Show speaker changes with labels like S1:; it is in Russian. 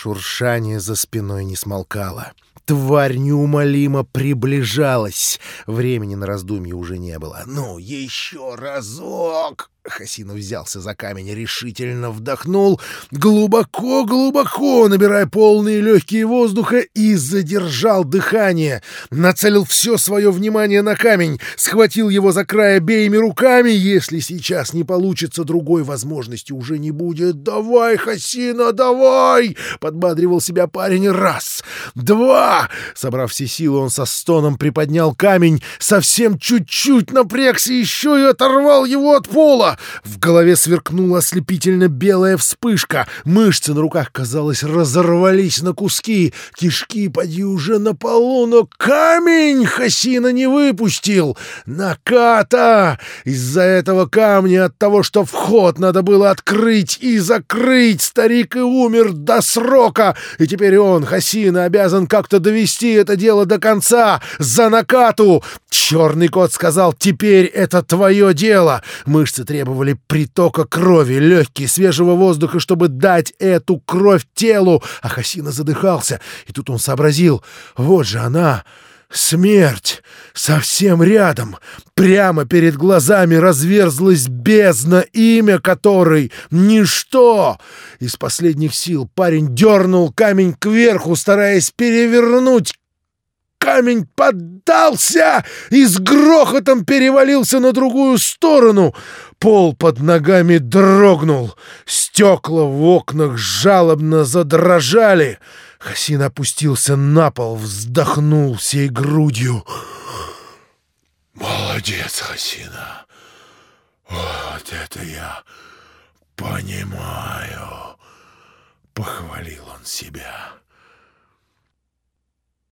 S1: Шуршание за спиной не смолкало. Тварь неумолимо приближалась. Времени на раздумье уже не было. «Ну, еще разок!» Хасина взялся за камень, решительно вдохнул, глубоко-глубоко, набирая полные легкие воздуха, и задержал дыхание. Нацелил все свое внимание на камень, схватил его за край обеими руками. Если сейчас не получится, другой возможности уже не будет. «Давай, Хасина, давай!» — подбадривал себя парень. «Раз! Два!» Собрав все силы, он со стоном приподнял камень, совсем чуть-чуть напрягся еще и оторвал его от пола. В голове сверкнула ослепительно белая вспышка. Мышцы на руках, казалось, разорвались на куски. Кишки поди уже на полу, но камень Хасина не выпустил. Наката! Из-за этого камня, от того, что вход надо было открыть и закрыть, старик и умер до срока. И теперь он, Хасина, обязан как-то довести это дело до конца. За накату! Черный кот сказал, теперь это твое дело. Мышцы требовали притока крови, легкие, свежего воздуха, чтобы дать эту кровь телу. А Хасина задыхался, и тут он сообразил. Вот же она, смерть, совсем рядом. Прямо перед глазами разверзлась бездна, имя которой — ничто. Из последних сил парень дернул камень кверху, стараясь перевернуть камень поддался и с грохотом перевалился на другую сторону. Пол под ногами дрогнул, стекла в окнах жалобно задрожали. Хасин опустился на пол, вздохнул всей грудью. «Молодец, Хасина! Вот это я понимаю!» — похвалил он себя.